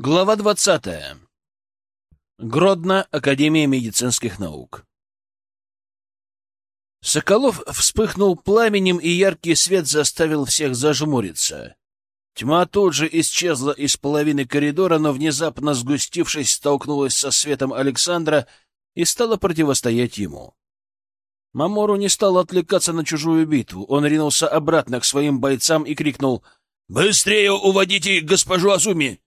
Глава двадцатая. Гродно, Академия медицинских наук. Соколов вспыхнул пламенем, и яркий свет заставил всех зажмуриться. Тьма тут же исчезла из половины коридора, но внезапно сгустившись, столкнулась со светом Александра и стала противостоять ему. Мамору не стал отвлекаться на чужую битву. Он ринулся обратно к своим бойцам и крикнул «Быстрее уводите госпожу Азуми!»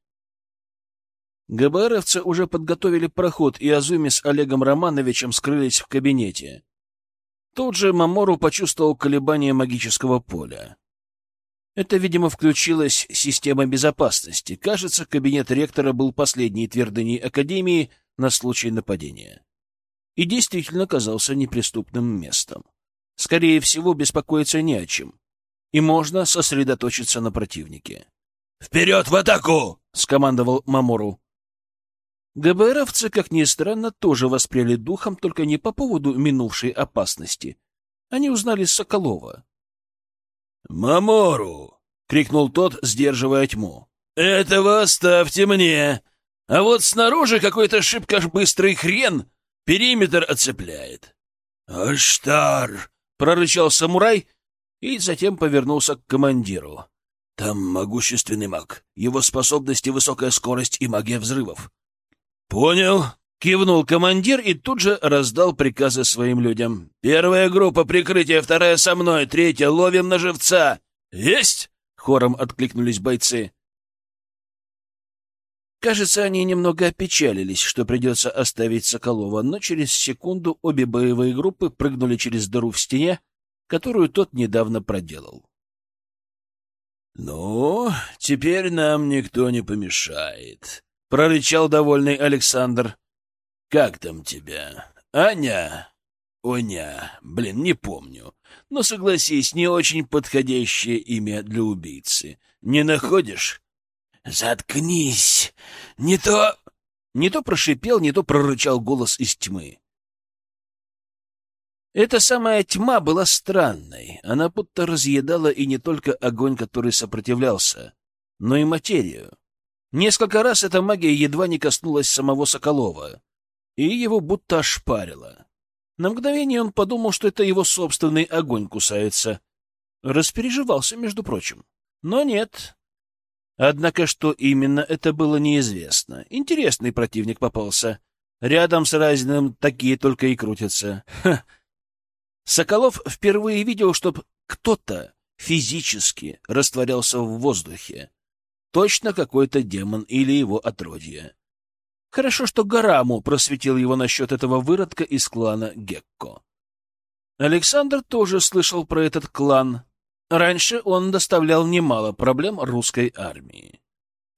ГБРовцы уже подготовили проход, и Азуми с Олегом Романовичем скрылись в кабинете. Тут же Мамору почувствовал колебание магического поля. Это, видимо, включилась система безопасности. Кажется, кабинет ректора был последней твердыней Академии на случай нападения. И действительно казался неприступным местом. Скорее всего, беспокоиться не о чем. И можно сосредоточиться на противнике. «Вперед в атаку!» — скомандовал Мамору. ГБРовцы, как ни странно, тоже воспряли духом, только не по поводу минувшей опасности. Они узнали Соколова. «Мамору!» — крикнул тот, сдерживая тьму. «Этого оставьте мне! А вот снаружи какой-то шибко быстрый хрен периметр оцепляет». «Аштар!» — прорычал самурай и затем повернулся к командиру. «Там могущественный маг, его способности — высокая скорость и магия взрывов. «Понял», — кивнул командир и тут же раздал приказы своим людям. «Первая группа прикрытия, вторая со мной, третья ловим на живца!» «Есть!» — хором откликнулись бойцы. Кажется, они немного опечалились, что придется оставить Соколова, но через секунду обе боевые группы прыгнули через дыру в стене, которую тот недавно проделал. «Ну, теперь нам никто не помешает», прорычал довольный Александр. «Как там тебя? Аня?» «Оня, блин, не помню. Но, согласись, не очень подходящее имя для убийцы. Не находишь?» «Заткнись! Не то...» Не то прошипел, не то прорычал голос из тьмы. Эта самая тьма была странной. Она будто разъедала и не только огонь, который сопротивлялся, но и материю. Несколько раз эта магия едва не коснулась самого Соколова, и его будто ошпарило. На мгновение он подумал, что это его собственный огонь кусается. Распереживался, между прочим. Но нет. Однако, что именно, это было неизвестно. Интересный противник попался. Рядом с Разиным такие только и крутятся. Ха. Соколов впервые видел, чтоб кто-то физически растворялся в воздухе. Точно какой-то демон или его отродье. Хорошо, что Гараму просветил его насчет этого выродка из клана Гекко. Александр тоже слышал про этот клан. Раньше он доставлял немало проблем русской армии.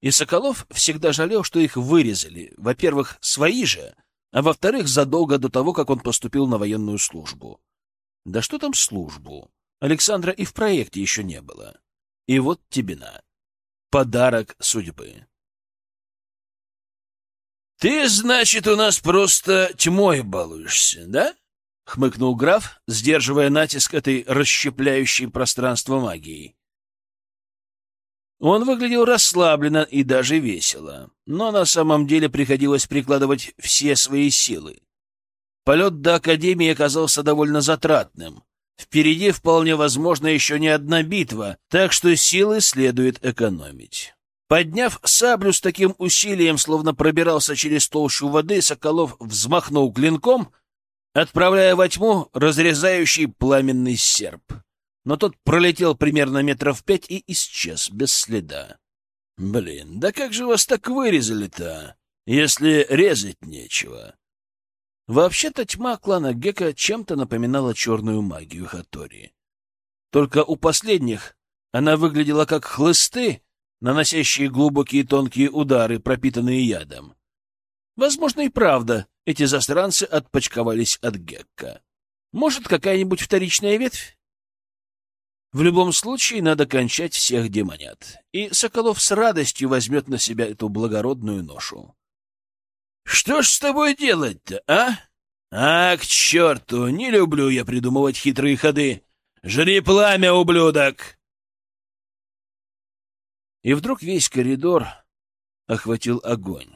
И Соколов всегда жалел, что их вырезали. Во-первых, свои же, а во-вторых, задолго до того, как он поступил на военную службу. Да что там службу? Александра и в проекте еще не было. И вот тебе на подарок судьбы. «Ты, значит, у нас просто тьмой балуешься, да?» — хмыкнул граф, сдерживая натиск этой расщепляющей пространство магии. Он выглядел расслабленно и даже весело, но на самом деле приходилось прикладывать все свои силы. Полет до Академии оказался довольно затратным. Впереди вполне возможно еще не одна битва, так что силы следует экономить. Подняв саблю с таким усилием, словно пробирался через толщу воды, Соколов взмахнул клинком, отправляя во тьму разрезающий пламенный серп. Но тот пролетел примерно метров пять и исчез без следа. «Блин, да как же вас так вырезали-то, если резать нечего?» Вообще-то тьма клана Гека чем-то напоминала черную магию Хатори. Только у последних она выглядела как хлысты, наносящие глубокие тонкие удары, пропитанные ядом. Возможно, и правда, эти застранцы отпочковались от Гекка. Может, какая-нибудь вторичная ветвь? В любом случае, надо кончать всех демонят, и Соколов с радостью возьмет на себя эту благородную ношу. Что ж с тобой делать-то, а? А, к черту, не люблю я придумывать хитрые ходы. Жри пламя, ублюдок! И вдруг весь коридор охватил огонь.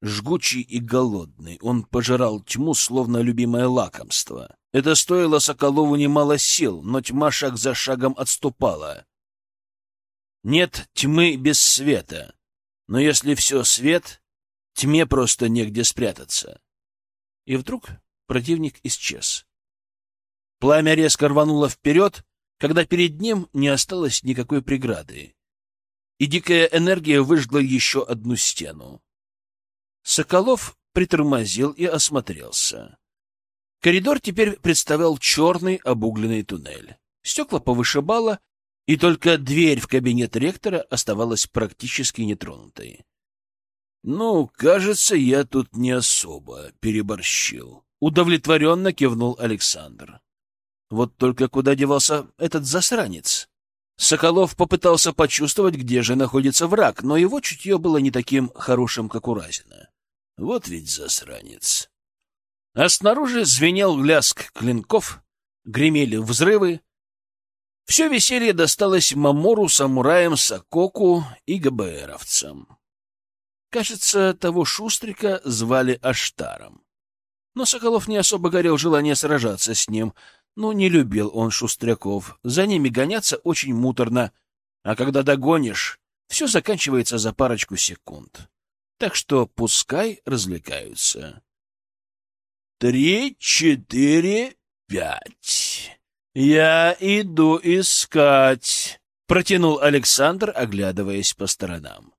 Жгучий и голодный, он пожирал тьму, словно любимое лакомство. Это стоило Соколову немало сил, но тьма шаг за шагом отступала. Нет тьмы без света, но если все свет, тьме просто негде спрятаться. И вдруг противник исчез. Пламя резко рвануло вперед, когда перед ним не осталось никакой преграды. И дикая энергия выжгла еще одну стену. Соколов притормозил и осмотрелся. Коридор теперь представлял черный обугленный туннель. Стекла повышибало, и только дверь в кабинет ректора оставалась практически нетронутой. «Ну, кажется, я тут не особо переборщил», — удовлетворенно кивнул Александр. «Вот только куда девался этот засранец?» Соколов попытался почувствовать, где же находится враг, но его чутье было не таким хорошим, как у Разина. Вот ведь засранец. А снаружи звенел ляск клинков, гремели взрывы. Все веселье досталось Мамору, самураям, Сококу и ГБРовцам. Кажется, того шустрика звали Аштаром. Но Соколов не особо горел желание сражаться с ним. Ну, не любил он шустряков. За ними гоняться очень муторно. А когда догонишь, все заканчивается за парочку секунд так что пускай развлекаются. Три, четыре, пять. Я иду искать, протянул Александр, оглядываясь по сторонам.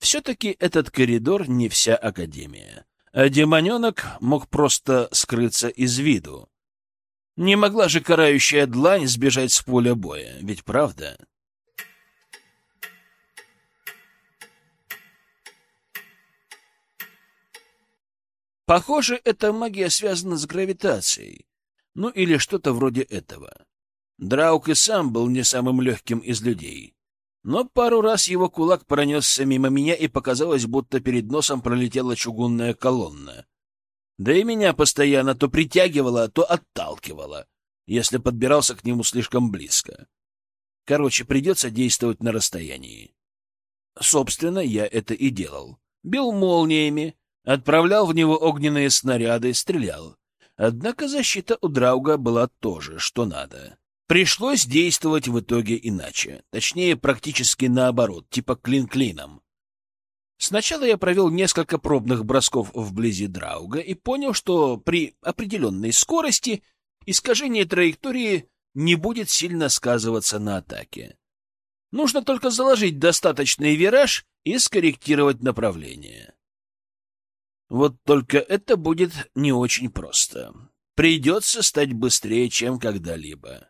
Все-таки этот коридор не вся Академия, а демоненок мог просто скрыться из виду. Не могла же карающая длань сбежать с поля боя, ведь правда? Похоже, эта магия связана с гравитацией. Ну или что-то вроде этого. Драук и сам был не самым легким из людей. Но пару раз его кулак пронесся мимо меня, и показалось, будто перед носом пролетела чугунная колонна. Да и меня постоянно то притягивало, то отталкивало, если подбирался к нему слишком близко. Короче, придется действовать на расстоянии. Собственно, я это и делал. Бил молниями, Отправлял в него огненные снаряды, стрелял. Однако защита у Драуга была тоже, что надо. Пришлось действовать в итоге иначе. Точнее, практически наоборот, типа клин-клином. Сначала я провел несколько пробных бросков вблизи Драуга и понял, что при определенной скорости искажение траектории не будет сильно сказываться на атаке. Нужно только заложить достаточный вираж и скорректировать направление. Вот только это будет не очень просто. Придется стать быстрее, чем когда-либо. —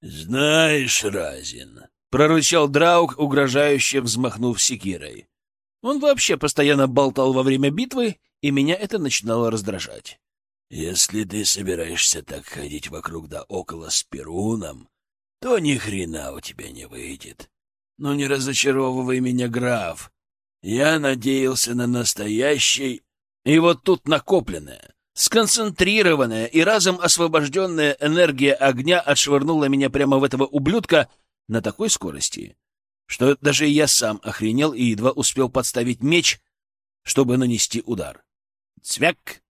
Знаешь, Разин, — прорычал Драук, угрожающе взмахнув секирой. Он вообще постоянно болтал во время битвы, и меня это начинало раздражать. — Если ты собираешься так ходить вокруг да около с Перуном, то ни хрена у тебя не выйдет. Но не разочаровывай меня, граф. Я надеялся на настоящий... И вот тут накопленная, сконцентрированная и разом освобожденная энергия огня отшвырнула меня прямо в этого ублюдка на такой скорости, что даже я сам охренел и едва успел подставить меч, чтобы нанести удар. Цвяк!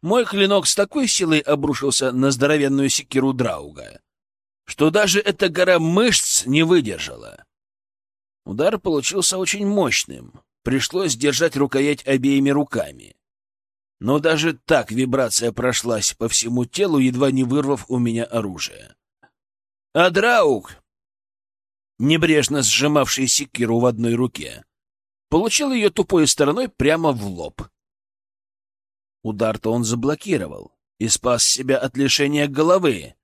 Мой клинок с такой силой обрушился на здоровенную секиру Драуга, что даже эта гора мышц не выдержала. Удар получился очень мощным. Пришлось держать рукоять обеими руками. Но даже так вибрация прошлась по всему телу, едва не вырвав у меня оружие. А небрежно сжимавший секиру в одной руке, получил ее тупой стороной прямо в лоб. Удар-то он заблокировал и спас себя от лишения головы,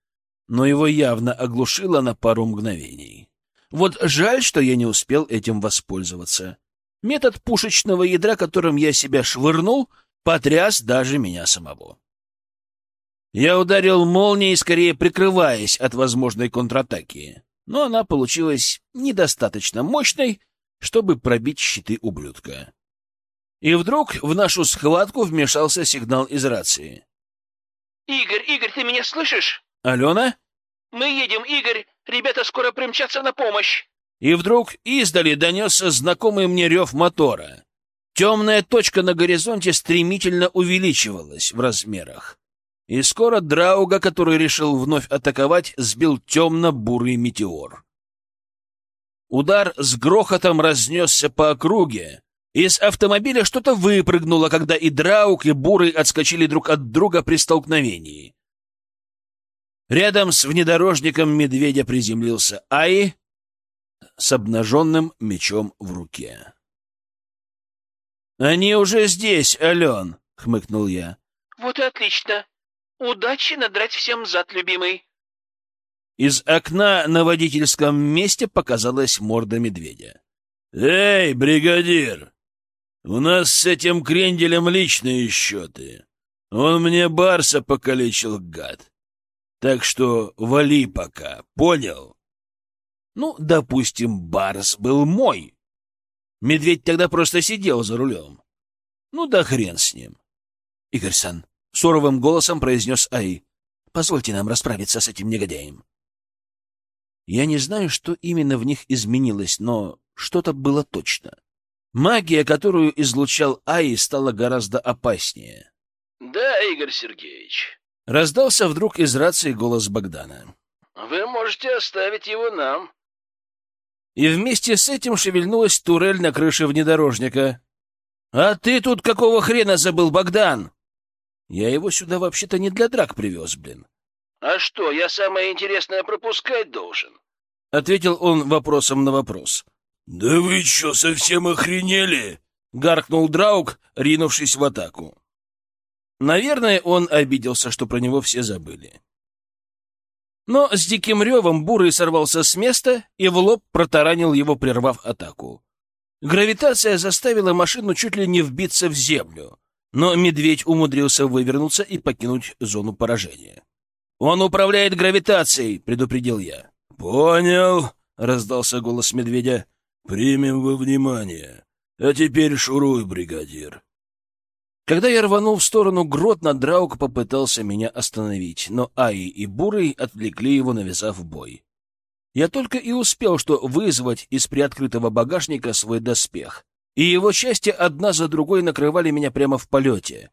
но его явно оглушило на пару мгновений. Вот жаль, что я не успел этим воспользоваться. Метод пушечного ядра, которым я себя швырнул, потряс даже меня самого. Я ударил молнией, скорее прикрываясь от возможной контратаки, но она получилась недостаточно мощной, чтобы пробить щиты ублюдка. И вдруг в нашу схватку вмешался сигнал из рации. «Игорь, Игорь, ты меня слышишь?» «Алена?» «Мы едем, Игорь! Ребята скоро примчатся на помощь!» И вдруг издали донесся знакомый мне рев мотора. Темная точка на горизонте стремительно увеличивалась в размерах. И скоро Драуга, который решил вновь атаковать, сбил темно-бурый метеор. Удар с грохотом разнесся по округе. Из автомобиля что-то выпрыгнуло, когда и Драуг, и Бурый отскочили друг от друга при столкновении. Рядом с внедорожником медведя приземлился Аи с обнаженным мечом в руке. «Они уже здесь, Ален!» — хмыкнул я. «Вот и отлично. Удачи надрать всем зад, любимый!» Из окна на водительском месте показалась морда медведя. «Эй, бригадир! У нас с этим кренделем личные счеты. Он мне Барса покалечил, гад. Так что вали пока, понял?» «Ну, допустим, Барс был мой. Медведь тогда просто сидел за рулем. Ну да хрен с ним!» «Игорь-сан», — суровым голосом произнес Ай, — «позвольте нам расправиться с этим негодяем». Я не знаю, что именно в них изменилось, но что-то было точно. Магия, которую излучал Аи, стала гораздо опаснее. — Да, Игорь Сергеевич. Раздался вдруг из рации голос Богдана. — Вы можете оставить его нам. И вместе с этим шевельнулась турель на крыше внедорожника. — А ты тут какого хрена забыл, Богдан? Я его сюда вообще-то не для драк привез, блин. «А что, я самое интересное пропускать должен?» — ответил он вопросом на вопрос. «Да вы что, совсем охренели?» — гаркнул Драуг, ринувшись в атаку. Наверное, он обиделся, что про него все забыли. Но с диким ревом Бурый сорвался с места и в лоб протаранил его, прервав атаку. Гравитация заставила машину чуть ли не вбиться в землю, но медведь умудрился вывернуться и покинуть зону поражения. «Он управляет гравитацией», — предупредил я. «Понял», — раздался голос медведя. «Примем во внимание. А теперь шуруй, бригадир». Когда я рванул в сторону Гротна, Драук попытался меня остановить, но Аи и Бурый отвлекли его, навязав бой. Я только и успел что вызвать из приоткрытого багажника свой доспех, и его части одна за другой накрывали меня прямо в полете.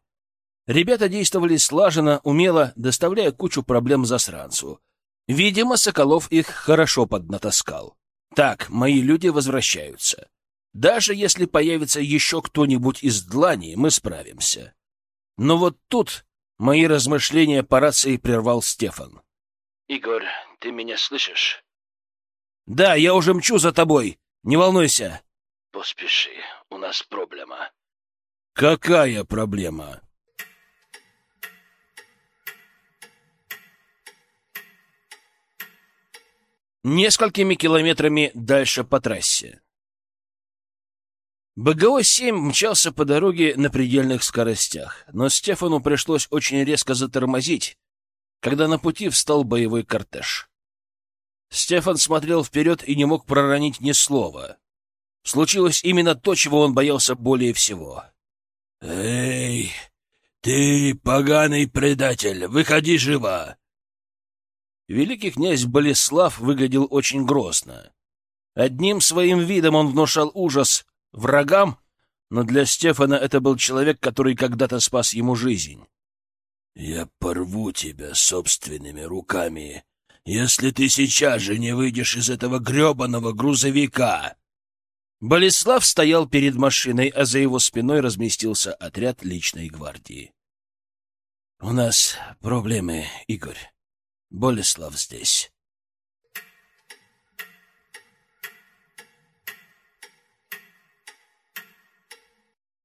Ребята действовали слаженно, умело, доставляя кучу проблем засранцу. Видимо, Соколов их хорошо поднатаскал. Так, мои люди возвращаются. Даже если появится еще кто-нибудь из длани, мы справимся. Но вот тут мои размышления по рации прервал Стефан. — Игорь, ты меня слышишь? — Да, я уже мчу за тобой. Не волнуйся. — Поспеши, у нас проблема. — Какая проблема? несколькими километрами дальше по трассе. БГО-7 мчался по дороге на предельных скоростях, но Стефану пришлось очень резко затормозить, когда на пути встал боевой кортеж. Стефан смотрел вперед и не мог проронить ни слова. Случилось именно то, чего он боялся более всего. «Эй, ты поганый предатель, выходи живо!» Великий князь Болеслав выглядел очень грозно. Одним своим видом он внушал ужас врагам, но для Стефана это был человек, который когда-то спас ему жизнь. «Я порву тебя собственными руками, если ты сейчас же не выйдешь из этого гребаного грузовика!» Болеслав стоял перед машиной, а за его спиной разместился отряд личной гвардии. «У нас проблемы, Игорь», Болеслав здесь.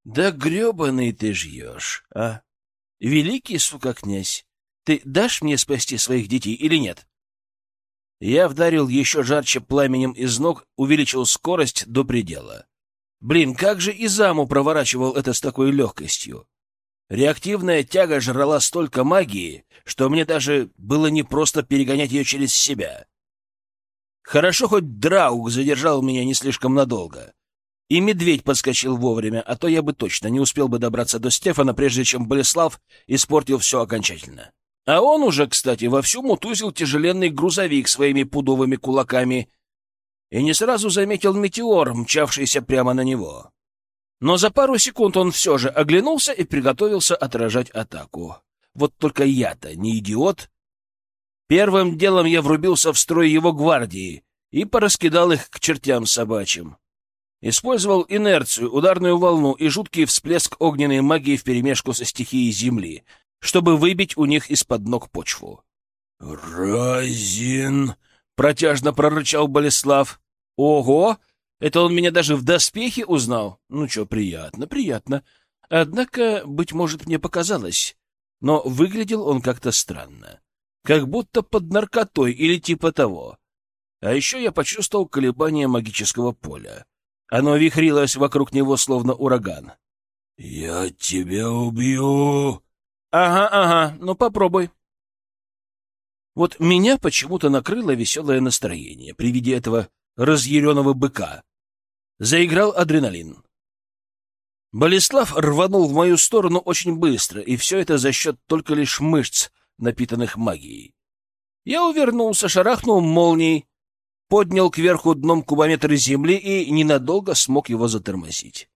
Да гребаный ты жьешь, а? Великий, сука, князь, ты дашь мне спасти своих детей или нет? Я вдарил еще жарче пламенем из ног, увеличил скорость до предела. Блин, как же и заму проворачивал это с такой легкостью. Реактивная тяга жрала столько магии, что мне даже было непросто перегонять ее через себя. Хорошо, хоть Драуг задержал меня не слишком надолго. И медведь подскочил вовремя, а то я бы точно не успел бы добраться до Стефана, прежде чем Болеслав испортил все окончательно. А он уже, кстати, вовсю мутузил тяжеленный грузовик своими пудовыми кулаками. и не сразу заметил метеор, мчавшийся прямо на него. Но за пару секунд он все же оглянулся и приготовился отражать атаку. Вот только я-то не идиот. Первым делом я врубился в строй его гвардии и пораскидал их к чертям собачьим. Использовал инерцию, ударную волну и жуткий всплеск огненной магии вперемешку со стихией земли, чтобы выбить у них из-под ног почву. «Разин!» — протяжно прорычал Болеслав. «Ого! Это он меня даже в доспехе узнал? Ну что, приятно, приятно. Однако, быть может, мне показалось. Но выглядел он как-то странно. Как будто под наркотой или типа того. А еще я почувствовал колебание магического поля. Оно вихрилось вокруг него, словно ураган. «Я тебя убью!» «Ага, ага, ну попробуй». Вот меня почему-то накрыло веселое настроение при виде этого разъяренного быка. Заиграл адреналин. Болеслав рванул в мою сторону очень быстро, и все это за счет только лишь мышц, напитанных магией. Я увернулся, шарахнул молнией, поднял кверху дном кубометр земли и ненадолго смог его затормозить.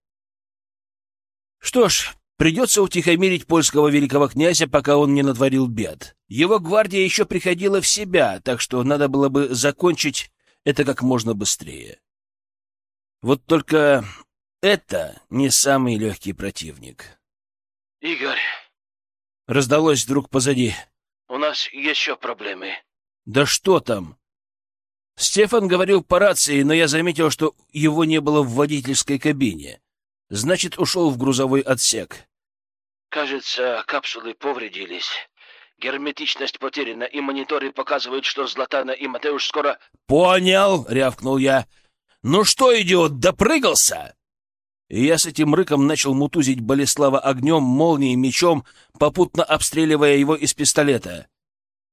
Что ж, придется утихомирить польского великого князя, пока он не натворил бед. Его гвардия еще приходила в себя, так что надо было бы закончить это как можно быстрее. Вот только это не самый легкий противник. — Игорь. Раздалось вдруг позади. — У нас еще проблемы. — Да что там? Стефан говорил по рации, но я заметил, что его не было в водительской кабине. Значит, ушел в грузовой отсек. — Кажется, капсулы повредились. Герметичность потеряна, и мониторы показывают, что Златана и Матеуш скоро... — Понял, — рявкнул я. — Ну что, идиот, допрыгался? И я с этим рыком начал мутузить Болеслава огнем, молнией, мечом, попутно обстреливая его из пистолета.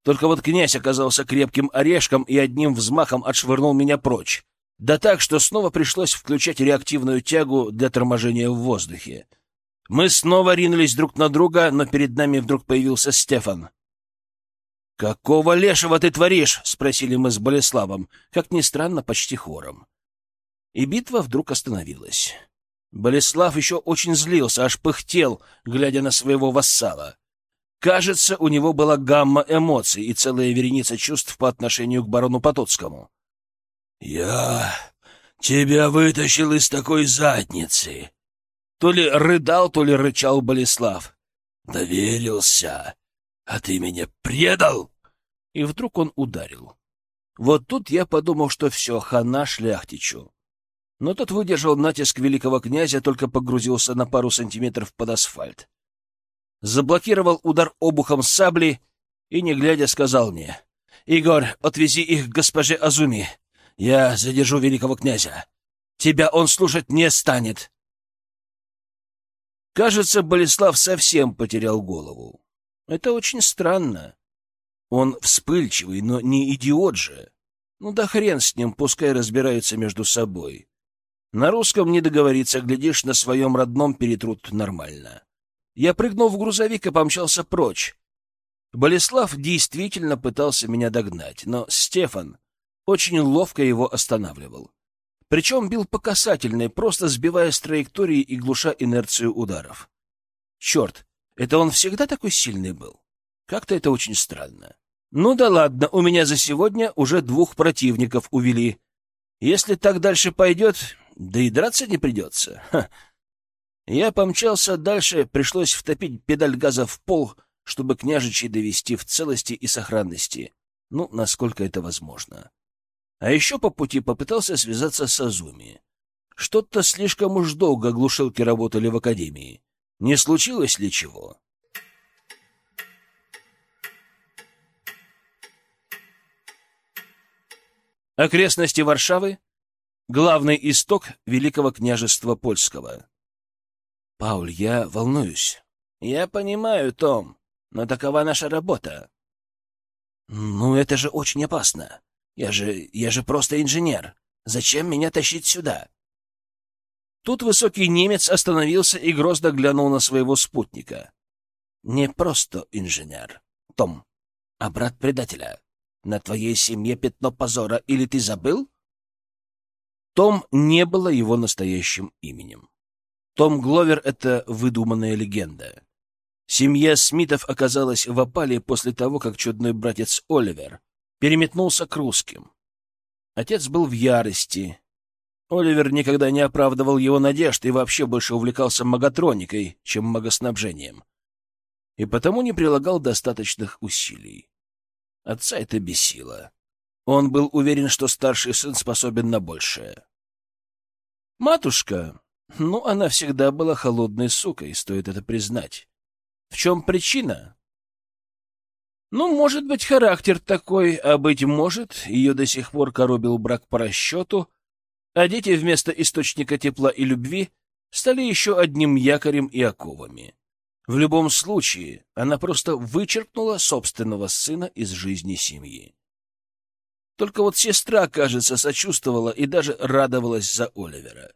Только вот князь оказался крепким орешком и одним взмахом отшвырнул меня прочь. Да так, что снова пришлось включать реактивную тягу для торможения в воздухе. Мы снова ринулись друг на друга, но перед нами вдруг появился Стефан. «Какого лешего ты творишь?» — спросили мы с Болеславом, как ни странно, почти хором. И битва вдруг остановилась. Болеслав еще очень злился, аж пыхтел, глядя на своего вассала. Кажется, у него была гамма эмоций и целая вереница чувств по отношению к барону Потоцкому. «Я тебя вытащил из такой задницы!» То ли рыдал, то ли рычал Болеслав. «Доверился, а ты меня предал!» И вдруг он ударил. Вот тут я подумал, что все, хана шляхтичу. Но тот выдержал натиск великого князя, только погрузился на пару сантиметров под асфальт. Заблокировал удар обухом сабли и, не глядя, сказал мне, «Игорь, отвези их к госпоже Азуми. Я задержу великого князя. Тебя он слушать не станет». Кажется, Болеслав совсем потерял голову. Это очень странно. Он вспыльчивый, но не идиот же. Ну да хрен с ним, пускай разбираются между собой. На русском не договориться, глядишь, на своем родном перетрут нормально. Я прыгнул в грузовик и помчался прочь. Болеслав действительно пытался меня догнать, но Стефан очень ловко его останавливал. Причем бил по касательной, просто сбивая с траектории и глуша инерцию ударов. Черт, это он всегда такой сильный был? Как-то это очень странно. Ну да ладно, у меня за сегодня уже двух противников увели. Если так дальше пойдет, да и драться не придется. Ха. Я помчался дальше, пришлось втопить педаль газа в пол, чтобы княжичей довести в целости и сохранности. Ну, насколько это возможно. А еще по пути попытался связаться с Азуми. Что-то слишком уж долго глушилки работали в академии. Не случилось ли чего? Окрестности Варшавы — главный исток Великого княжества Польского. Пауль, я волнуюсь. Я понимаю, Том, но такова наша работа. Ну, это же очень опасно. Я же... я же просто инженер. Зачем меня тащить сюда? Тут высокий немец остановился и грозно глянул на своего спутника. Не просто инженер, Том, а брат предателя. На твоей семье пятно позора, или ты забыл? Том не было его настоящим именем. Том Гловер — это выдуманная легенда. Семья Смитов оказалась в опале после того, как чудной братец Оливер переметнулся к русским. Отец был в ярости. Оливер никогда не оправдывал его надежд и вообще больше увлекался маготроникой, чем магоснабжением. И потому не прилагал достаточных усилий. Отца это бесило. Он был уверен, что старший сын способен на большее. Матушка, ну, она всегда была холодной сукой, стоит это признать. В чем причина? Ну, может быть, характер такой, а, быть может, ее до сих пор коробил брак по расчету, а дети вместо источника тепла и любви стали еще одним якорем и оковами. В любом случае, она просто вычеркнула собственного сына из жизни семьи. Только вот сестра, кажется, сочувствовала и даже радовалась за Оливера.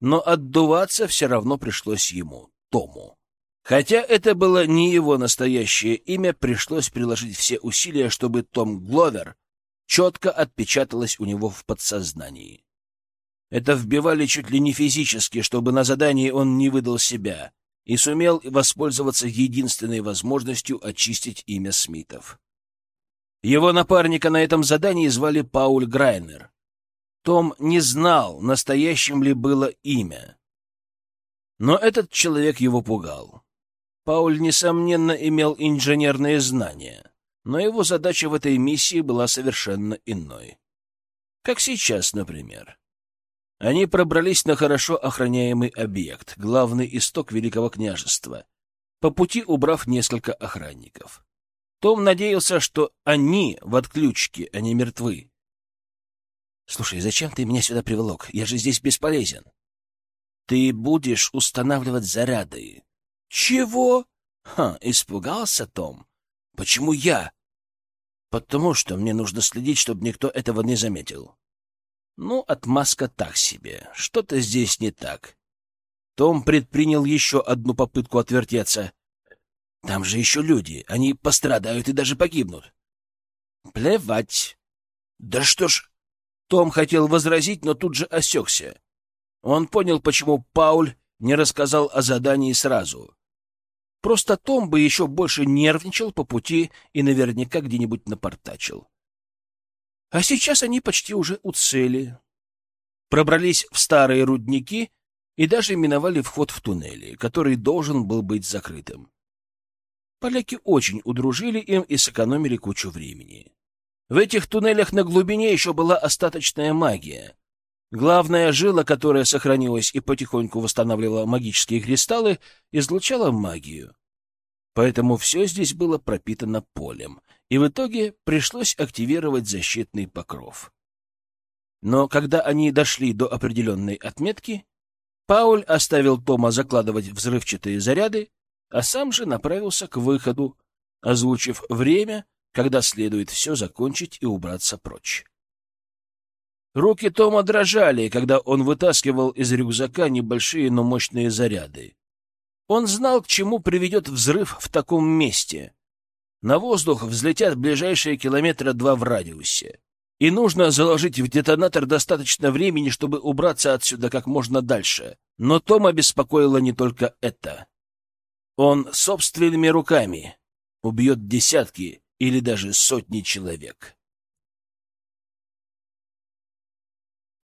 Но отдуваться все равно пришлось ему, Тому. Хотя это было не его настоящее имя, пришлось приложить все усилия, чтобы Том Гловер четко отпечаталось у него в подсознании. Это вбивали чуть ли не физически, чтобы на задании он не выдал себя и сумел воспользоваться единственной возможностью очистить имя Смитов. Его напарника на этом задании звали Пауль Грайнер. Том не знал, настоящим ли было имя. Но этот человек его пугал. Пауль, несомненно, имел инженерные знания, но его задача в этой миссии была совершенно иной. Как сейчас, например. Они пробрались на хорошо охраняемый объект, главный исток Великого княжества, по пути убрав несколько охранников. Том надеялся, что они в отключке, а не мертвы. «Слушай, зачем ты меня сюда приволок? Я же здесь бесполезен». «Ты будешь устанавливать заряды». «Чего?» «Ха, испугался Том. Почему я?» «Потому что мне нужно следить, чтобы никто этого не заметил». «Ну, отмазка так себе. Что-то здесь не так». Том предпринял еще одну попытку отвертеться. Там же еще люди. Они пострадают и даже погибнут. Плевать. Да что ж... Том хотел возразить, но тут же осекся. Он понял, почему Пауль не рассказал о задании сразу. Просто Том бы еще больше нервничал по пути и наверняка где-нибудь напортачил. А сейчас они почти уже у цели. Пробрались в старые рудники и даже миновали вход в туннели, который должен был быть закрытым. Поляки очень удружили им и сэкономили кучу времени. В этих туннелях на глубине еще была остаточная магия. Главная жила, которая сохранилась и потихоньку восстанавливала магические кристаллы, излучала магию. Поэтому все здесь было пропитано полем, и в итоге пришлось активировать защитный покров. Но когда они дошли до определенной отметки, Пауль оставил Тома закладывать взрывчатые заряды, а сам же направился к выходу, озвучив время, когда следует все закончить и убраться прочь. Руки Тома дрожали, когда он вытаскивал из рюкзака небольшие, но мощные заряды. Он знал, к чему приведет взрыв в таком месте. На воздух взлетят ближайшие километра два в радиусе. И нужно заложить в детонатор достаточно времени, чтобы убраться отсюда как можно дальше. Но Тома беспокоило не только это. Он собственными руками убьет десятки или даже сотни человек.